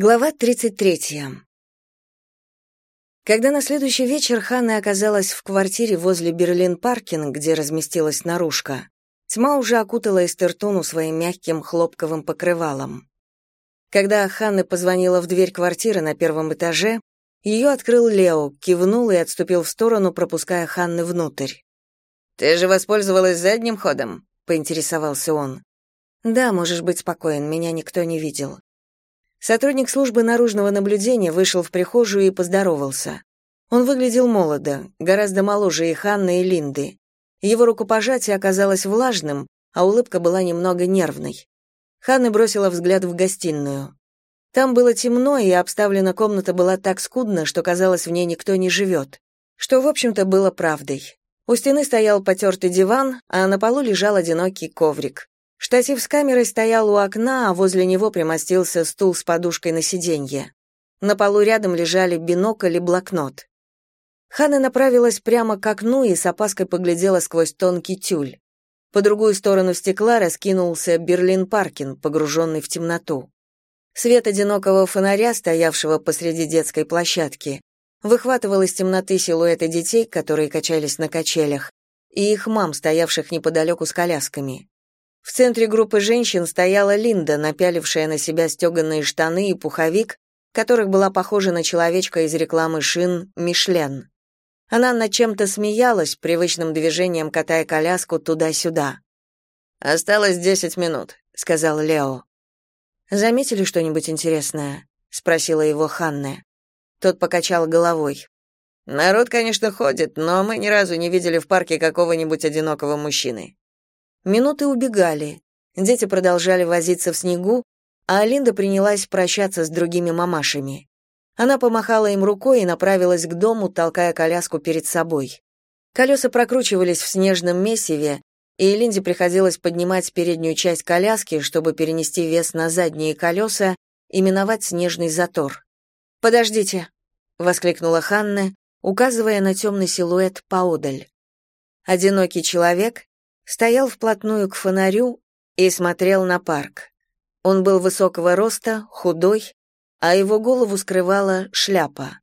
Глава 33. Когда на следующий вечер Ханна оказалась в квартире возле Берлин-Паркинг, где разместилась наружка, тьма уже окутала Эстертуну своим мягким хлопковым покрывалом. Когда Ханна позвонила в дверь квартиры на первом этаже, ее открыл Лео, кивнул и отступил в сторону, пропуская Ханны внутрь. «Ты же воспользовалась задним ходом?» — поинтересовался он. «Да, можешь быть спокоен, меня никто не видел». Сотрудник службы наружного наблюдения вышел в прихожую и поздоровался. Он выглядел молодо, гораздо моложе и Ханны, и Линды. Его рукопожатие оказалось влажным, а улыбка была немного нервной. Ханна бросила взгляд в гостиную. Там было темно, и обставлена комната была так скудно, что казалось, в ней никто не живет. Что, в общем-то, было правдой. У стены стоял потертый диван, а на полу лежал одинокий коврик. Штатив с камерой стоял у окна, а возле него примостился стул с подушкой на сиденье. На полу рядом лежали бинокль и блокнот. Ханна направилась прямо к окну и с опаской поглядела сквозь тонкий тюль. По другую сторону стекла раскинулся Берлин-Паркин, погруженный в темноту. Свет одинокого фонаря, стоявшего посреди детской площадки, выхватывал из темноты силуэты детей, которые качались на качелях, и их мам, стоявших неподалеку с колясками. В центре группы женщин стояла Линда, напялившая на себя стеганые штаны и пуховик, которых была похожа на человечка из рекламы шин «Мишлен». Она над чем-то смеялась, привычным движением катая коляску туда-сюда. «Осталось десять минут», — сказал Лео. «Заметили что-нибудь интересное?» — спросила его Ханна. Тот покачал головой. «Народ, конечно, ходит, но мы ни разу не видели в парке какого-нибудь одинокого мужчины. Минуты убегали. Дети продолжали возиться в снегу, а Алинда принялась прощаться с другими мамашами. Она помахала им рукой и направилась к дому, толкая коляску перед собой. Колеса прокручивались в снежном месиве, и Линде приходилось поднимать переднюю часть коляски, чтобы перенести вес на задние колеса и миновать снежный затор. «Подождите!» — воскликнула Ханна, указывая на темный силуэт поодаль. Одинокий человек, стоял вплотную к фонарю и смотрел на парк. Он был высокого роста, худой, а его голову скрывала шляпа.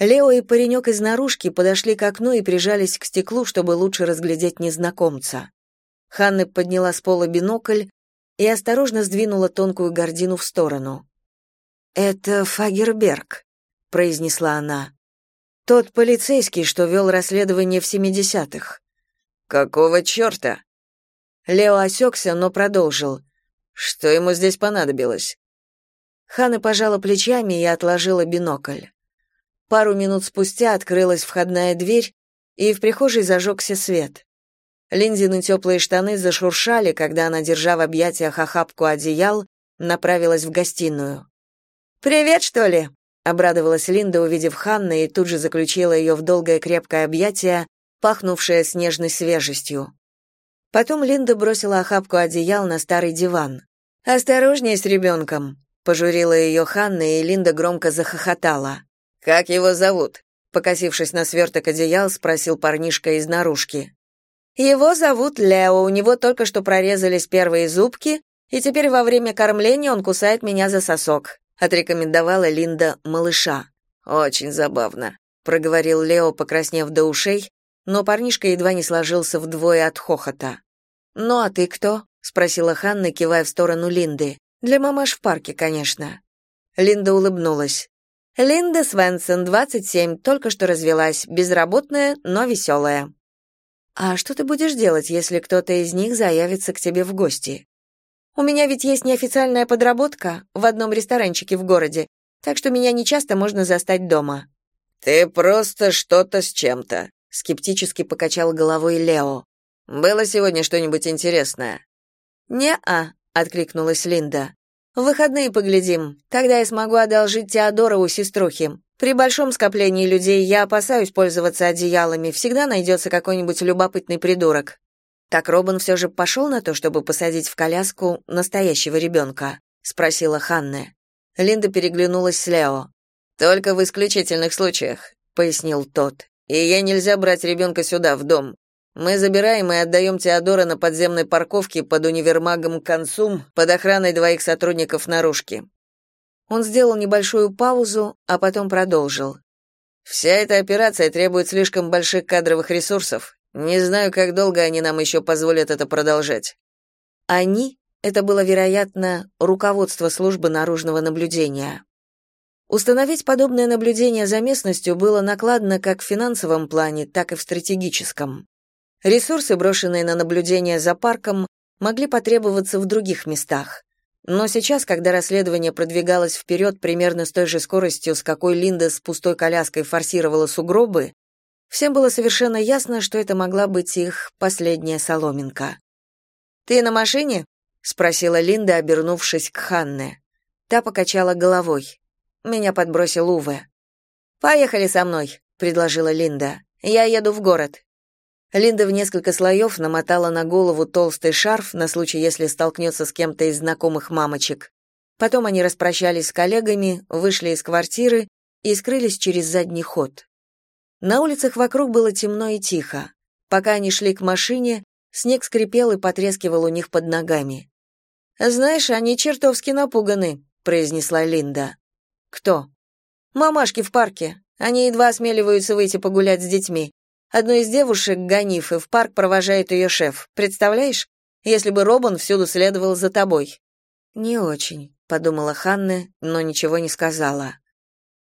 Лео и паренек из наружки подошли к окну и прижались к стеклу, чтобы лучше разглядеть незнакомца. Ханна подняла с пола бинокль и осторожно сдвинула тонкую гордину в сторону. «Это Фагерберг», — произнесла она. «Тот полицейский, что вел расследование в семидесятых. «Какого черта?» Лео осекся, но продолжил. «Что ему здесь понадобилось?» Хана пожала плечами и отложила бинокль. Пару минут спустя открылась входная дверь, и в прихожей зажегся свет. Линдины теплые штаны зашуршали, когда она, держа в объятиях охапку одеял, направилась в гостиную. «Привет, что ли?» — обрадовалась Линда, увидев Ханна, и тут же заключила ее в долгое крепкое объятие, пахнувшая снежной свежестью. Потом Линда бросила охапку одеял на старый диван. «Осторожнее с ребенком», — пожурила ее Ханна, и Линда громко захохотала. «Как его зовут?» — покосившись на сверток одеял, спросил парнишка из наружки. «Его зовут Лео, у него только что прорезались первые зубки, и теперь во время кормления он кусает меня за сосок», — отрекомендовала Линда малыша. «Очень забавно», — проговорил Лео, покраснев до ушей, но парнишка едва не сложился вдвое от хохота. «Ну а ты кто?» — спросила Ханна, кивая в сторону Линды. «Для мамаш в парке, конечно». Линда улыбнулась. «Линда Свенсон, 27, только что развелась, безработная, но веселая». «А что ты будешь делать, если кто-то из них заявится к тебе в гости?» «У меня ведь есть неофициальная подработка в одном ресторанчике в городе, так что меня нечасто можно застать дома». «Ты просто что-то с чем-то», скептически покачал головой Лео. Было сегодня что-нибудь интересное? Не-а, откликнулась Линда. В выходные поглядим. Тогда я смогу одолжить Теодора у сеструхи. При большом скоплении людей я опасаюсь пользоваться одеялами. Всегда найдется какой-нибудь любопытный придурок. Так Робин все же пошел на то, чтобы посадить в коляску настоящего ребенка?» — спросила Ханна. Линда переглянулась с Лео. «Только в исключительных случаях», — пояснил тот. И ей нельзя брать ребенка сюда, в дом. Мы забираем и отдаем Теодора на подземной парковке под универмагом Консум под охраной двоих сотрудников наружки. Он сделал небольшую паузу, а потом продолжил. Вся эта операция требует слишком больших кадровых ресурсов. Не знаю, как долго они нам еще позволят это продолжать. Они это было, вероятно, руководство службы наружного наблюдения. Установить подобное наблюдение за местностью было накладно как в финансовом плане, так и в стратегическом. Ресурсы, брошенные на наблюдение за парком, могли потребоваться в других местах. Но сейчас, когда расследование продвигалось вперед примерно с той же скоростью, с какой Линда с пустой коляской форсировала сугробы, всем было совершенно ясно, что это могла быть их последняя соломинка. «Ты на машине?» — спросила Линда, обернувшись к Ханне. Та покачала головой. Меня подбросил Уве. «Поехали со мной», — предложила Линда. «Я еду в город». Линда в несколько слоев намотала на голову толстый шарф на случай, если столкнется с кем-то из знакомых мамочек. Потом они распрощались с коллегами, вышли из квартиры и скрылись через задний ход. На улицах вокруг было темно и тихо. Пока они шли к машине, снег скрипел и потрескивал у них под ногами. «Знаешь, они чертовски напуганы», — произнесла Линда. Кто? Мамашки в парке. Они едва осмеливаются выйти погулять с детьми. Одну из девушек, Ганифы, в парк провожает ее шеф. Представляешь? Если бы Робин всюду следовал за тобой. Не очень, подумала Ханна, но ничего не сказала.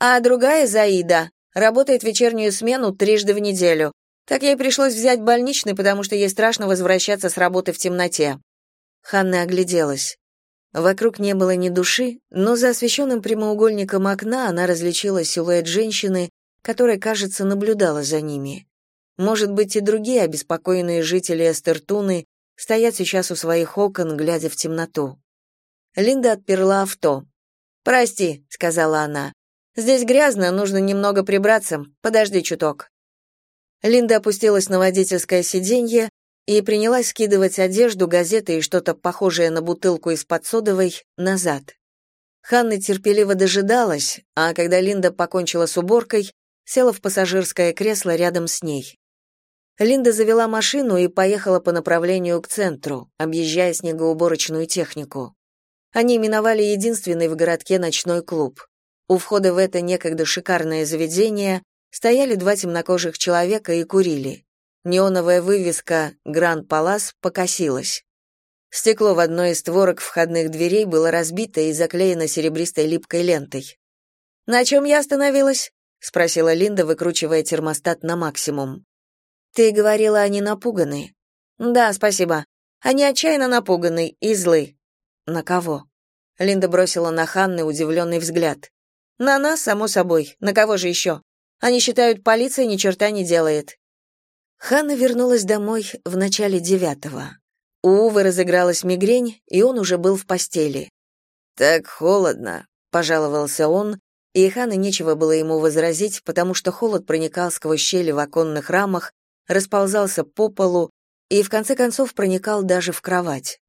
А другая Заида работает вечернюю смену трижды в неделю. Так ей пришлось взять больничный, потому что ей страшно возвращаться с работы в темноте. Ханна огляделась. Вокруг не было ни души, но за освещенным прямоугольником окна она различила силуэт женщины, которая, кажется, наблюдала за ними. Может быть, и другие обеспокоенные жители Эстертуны стоят сейчас у своих окон, глядя в темноту. Линда отперла авто. «Прости», — сказала она. «Здесь грязно, нужно немного прибраться. Подожди чуток». Линда опустилась на водительское сиденье, и принялась скидывать одежду, газеты и что-то похожее на бутылку из-под содовой назад. Ханна терпеливо дожидалась, а когда Линда покончила с уборкой, села в пассажирское кресло рядом с ней. Линда завела машину и поехала по направлению к центру, объезжая снегоуборочную технику. Они миновали единственный в городке ночной клуб. У входа в это некогда шикарное заведение стояли два темнокожих человека и курили. Неоновая вывеска «Гранд Палас» покосилась. Стекло в одной из створок входных дверей было разбито и заклеено серебристой липкой лентой. «На чем я остановилась?» — спросила Линда, выкручивая термостат на максимум. «Ты говорила, они напуганы». «Да, спасибо. Они отчаянно напуганы и злы». «На кого?» Линда бросила на Ханны удивленный взгляд. «На нас, само собой. На кого же еще? Они считают, полиция ни черта не делает. Ханна вернулась домой в начале девятого. У Увы разыгралась мигрень, и он уже был в постели. «Так холодно», — пожаловался он, и Ханне нечего было ему возразить, потому что холод проникал сквозь щели в оконных рамах, расползался по полу и, в конце концов, проникал даже в кровать.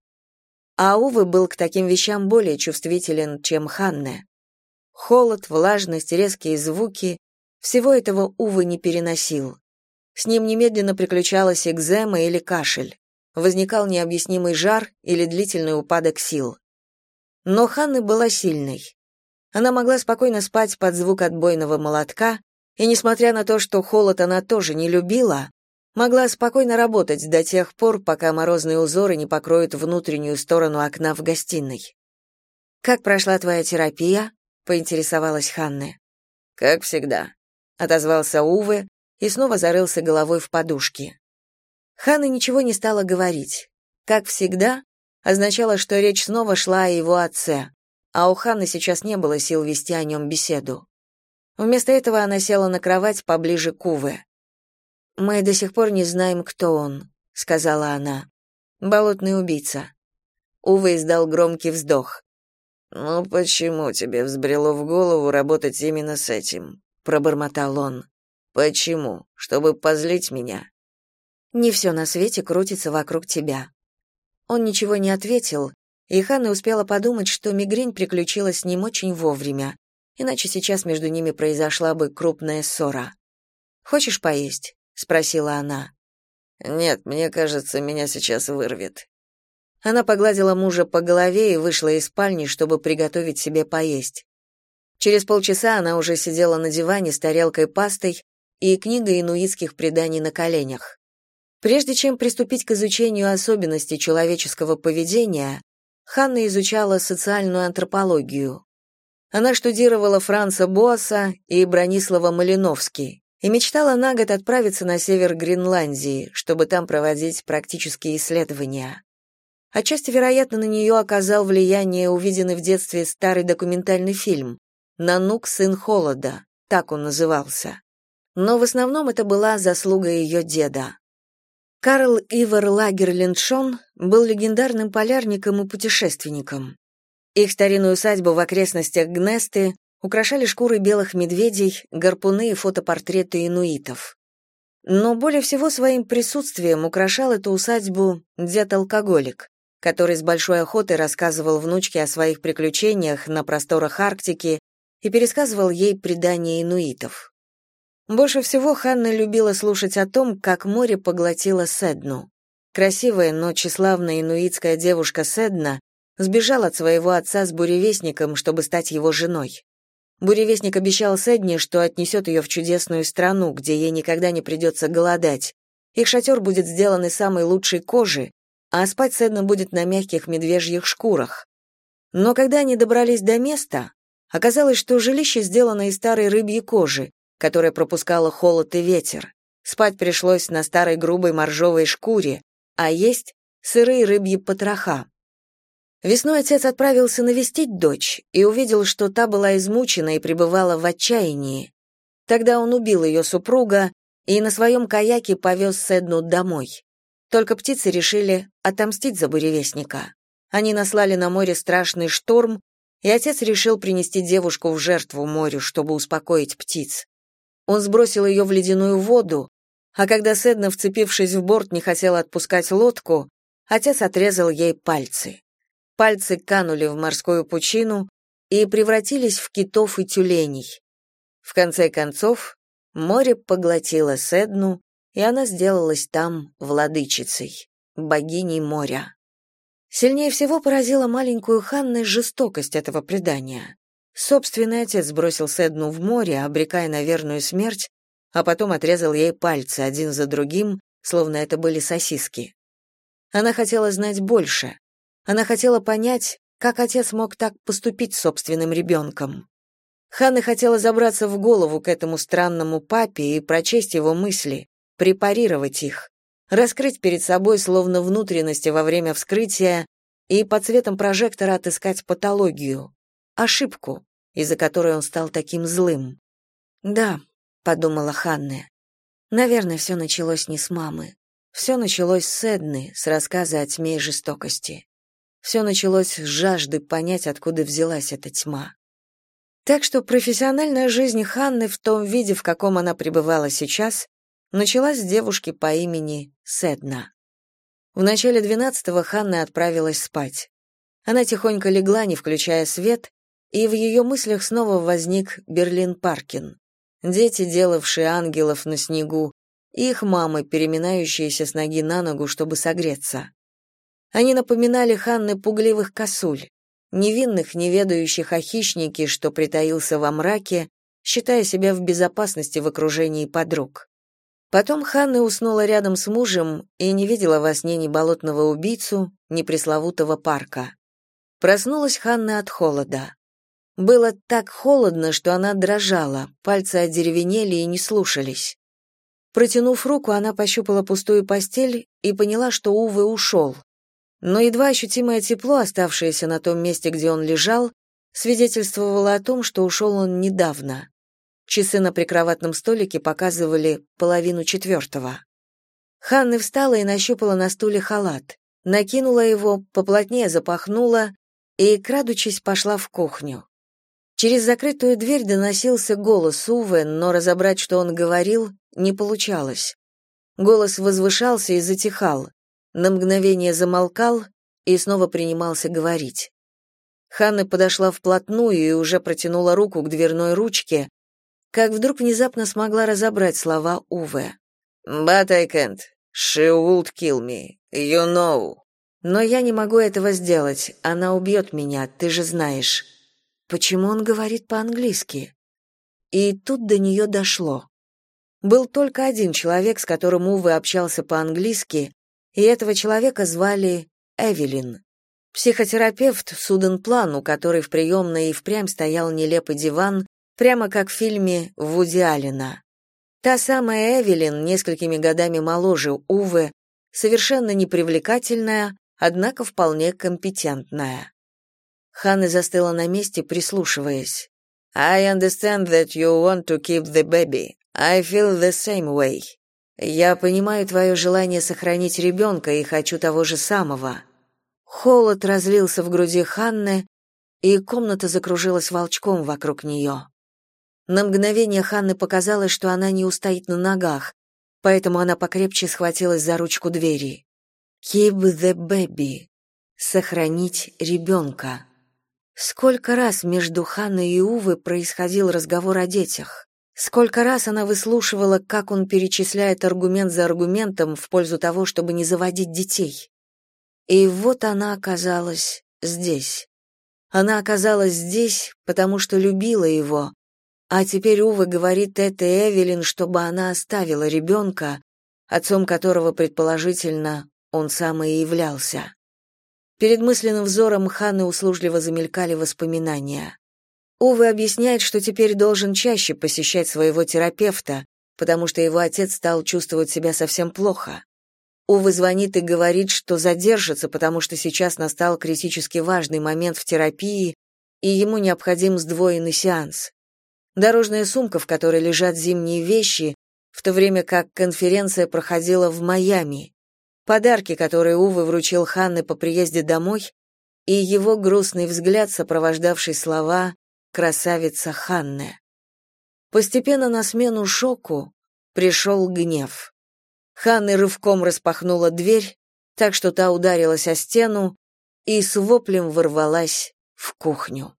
А Увы был к таким вещам более чувствителен, чем Ханне. Холод, влажность, резкие звуки — всего этого Увы не переносил. С ним немедленно приключалась экзема или кашель. Возникал необъяснимый жар или длительный упадок сил. Но Ханны была сильной. Она могла спокойно спать под звук отбойного молотка, и, несмотря на то, что холод она тоже не любила, могла спокойно работать до тех пор, пока морозные узоры не покроют внутреннюю сторону окна в гостиной. «Как прошла твоя терапия?» — поинтересовалась Ханны. «Как всегда», — отозвался Уве, и снова зарылся головой в подушки. Ханна ничего не стала говорить. Как всегда, означало, что речь снова шла о его отце, а у Ханны сейчас не было сил вести о нем беседу. Вместо этого она села на кровать поближе к Уве. «Мы до сих пор не знаем, кто он», — сказала она. «Болотный убийца». Уве издал громкий вздох. «Ну почему тебе взбрело в голову работать именно с этим?» — пробормотал он. Почему? Чтобы позлить меня? Не все на свете крутится вокруг тебя. Он ничего не ответил, и Ханна успела подумать, что мигрень приключилась с ним очень вовремя, иначе сейчас между ними произошла бы крупная ссора. «Хочешь поесть?» — спросила она. «Нет, мне кажется, меня сейчас вырвет». Она погладила мужа по голове и вышла из спальни, чтобы приготовить себе поесть. Через полчаса она уже сидела на диване с тарелкой пастой и книгой инуитских преданий на коленях. Прежде чем приступить к изучению особенностей человеческого поведения, Ханна изучала социальную антропологию. Она штудировала Франца Боаса и Бронислава Малиновский и мечтала на год отправиться на север Гренландии, чтобы там проводить практические исследования. Отчасти, вероятно, на нее оказал влияние увиденный в детстве старый документальный фильм «Нанук, сын холода», так он назывался. Но в основном это была заслуга ее деда. Карл Ивар Лагерлиндшон был легендарным полярником и путешественником. Их старинную усадьбу в окрестностях Гнесты украшали шкуры белых медведей, гарпуны и фотопортреты инуитов. Но более всего своим присутствием украшал эту усадьбу дед-алкоголик, который с большой охотой рассказывал внучке о своих приключениях на просторах Арктики и пересказывал ей предания инуитов. Больше всего Ханна любила слушать о том, как море поглотило Седну. Красивая, но тщеславная инуитская девушка Седна сбежал от своего отца с буревестником, чтобы стать его женой. Буревестник обещал Седне, что отнесет ее в чудесную страну, где ей никогда не придется голодать. Их шатер будет сделан из самой лучшей кожи, а спать Седна будет на мягких медвежьих шкурах. Но когда они добрались до места, оказалось, что жилище сделано из старой рыбьей кожи, которая пропускала холод и ветер. Спать пришлось на старой грубой моржовой шкуре, а есть сырые рыбьи потроха. Весной отец отправился навестить дочь и увидел, что та была измучена и пребывала в отчаянии. Тогда он убил ее супруга и на своем каяке повез Седну домой. Только птицы решили отомстить за буревестника. Они наслали на море страшный шторм, и отец решил принести девушку в жертву морю, чтобы успокоить птиц. Он сбросил ее в ледяную воду, а когда Седна, вцепившись в борт, не хотела отпускать лодку, отец отрезал ей пальцы. Пальцы канули в морскую пучину и превратились в китов и тюленей. В конце концов, море поглотило Седну, и она сделалась там владычицей, богиней моря. Сильнее всего поразила маленькую Ханны жестокость этого предания. Собственный отец бросил Седну в море, обрекая на верную смерть, а потом отрезал ей пальцы один за другим, словно это были сосиски. Она хотела знать больше, она хотела понять, как отец мог так поступить с собственным ребенком. Ханна хотела забраться в голову к этому странному папе и прочесть его мысли, препарировать их, раскрыть перед собой словно внутренности во время вскрытия и под светом прожектора отыскать патологию, ошибку, из-за которой он стал таким злым. «Да», — подумала Ханна, — «наверное, все началось не с мамы. Все началось с Эдны, с рассказа о тьме и жестокости. Все началось с жажды понять, откуда взялась эта тьма. Так что профессиональная жизнь Ханны в том виде, в каком она пребывала сейчас, началась с девушки по имени Седна. В начале двенадцатого Ханна отправилась спать. Она тихонько легла, не включая свет, и в ее мыслях снова возник Берлин Паркин. Дети, делавшие ангелов на снегу, их мамы, переминающиеся с ноги на ногу, чтобы согреться. Они напоминали Ханны пугливых косуль, невинных, неведающих о хищнике, что притаился во мраке, считая себя в безопасности в окружении подруг. Потом Ханна уснула рядом с мужем и не видела во сне ни болотного убийцу, ни пресловутого парка. Проснулась Ханна от холода. Было так холодно, что она дрожала, пальцы одеревенели и не слушались. Протянув руку, она пощупала пустую постель и поняла, что Увы ушел, но едва ощутимое тепло, оставшееся на том месте, где он лежал, свидетельствовало о том, что ушел он недавно. Часы на прикроватном столике показывали половину четвертого. Ханна встала и нащупала на стуле халат, накинула его, поплотнее запахнула и, крадучись, пошла в кухню. Через закрытую дверь доносился голос Уве, но разобрать, что он говорил, не получалось. Голос возвышался и затихал на мгновение замолкал и снова принимался говорить. Ханна подошла вплотную и уже протянула руку к дверной ручке, как вдруг внезапно смогла разобрать слова Уве. «But I can't. She would kill me. You know». «Но я не могу этого сделать. Она убьет меня, ты же знаешь». Почему он говорит по-английски? И тут до нее дошло. Был только один человек, с которым Увы общался по-английски, и этого человека звали Эвелин. Психотерапевт Суден План, у которой в приемной и впрямь стоял нелепый диван, прямо как в фильме Вуди Аллена. Та самая Эвелин, несколькими годами моложе Увы, совершенно непривлекательная, однако вполне компетентная. Ханна застыла на месте, прислушиваясь. I understand that you want to keep the baby. I feel the same way. Я понимаю твое желание сохранить ребенка и хочу того же самого. Холод разлился в груди Ханны, и комната закружилась волчком вокруг нее. На мгновение Ханны показалось, что она не устоит на ногах, поэтому она покрепче схватилась за ручку двери. Keep the baby. Сохранить ребенка. Сколько раз между Ханной и Увы происходил разговор о детях? Сколько раз она выслушивала, как он перечисляет аргумент за аргументом в пользу того, чтобы не заводить детей? И вот она оказалась здесь. Она оказалась здесь, потому что любила его, а теперь Увы говорит это Эвелин, чтобы она оставила ребенка, отцом которого, предположительно, он сам и являлся. Перед мысленным взором Ханны услужливо замелькали воспоминания. Увы объясняет, что теперь должен чаще посещать своего терапевта, потому что его отец стал чувствовать себя совсем плохо. Увы звонит и говорит, что задержится, потому что сейчас настал критически важный момент в терапии, и ему необходим сдвоенный сеанс. Дорожная сумка, в которой лежат зимние вещи, в то время как конференция проходила в Майами подарки, которые Увы вручил Ханне по приезде домой, и его грустный взгляд, сопровождавший слова «красавица Ханне». Постепенно на смену шоку пришел гнев. Ханна рывком распахнула дверь, так что та ударилась о стену и с воплем ворвалась в кухню.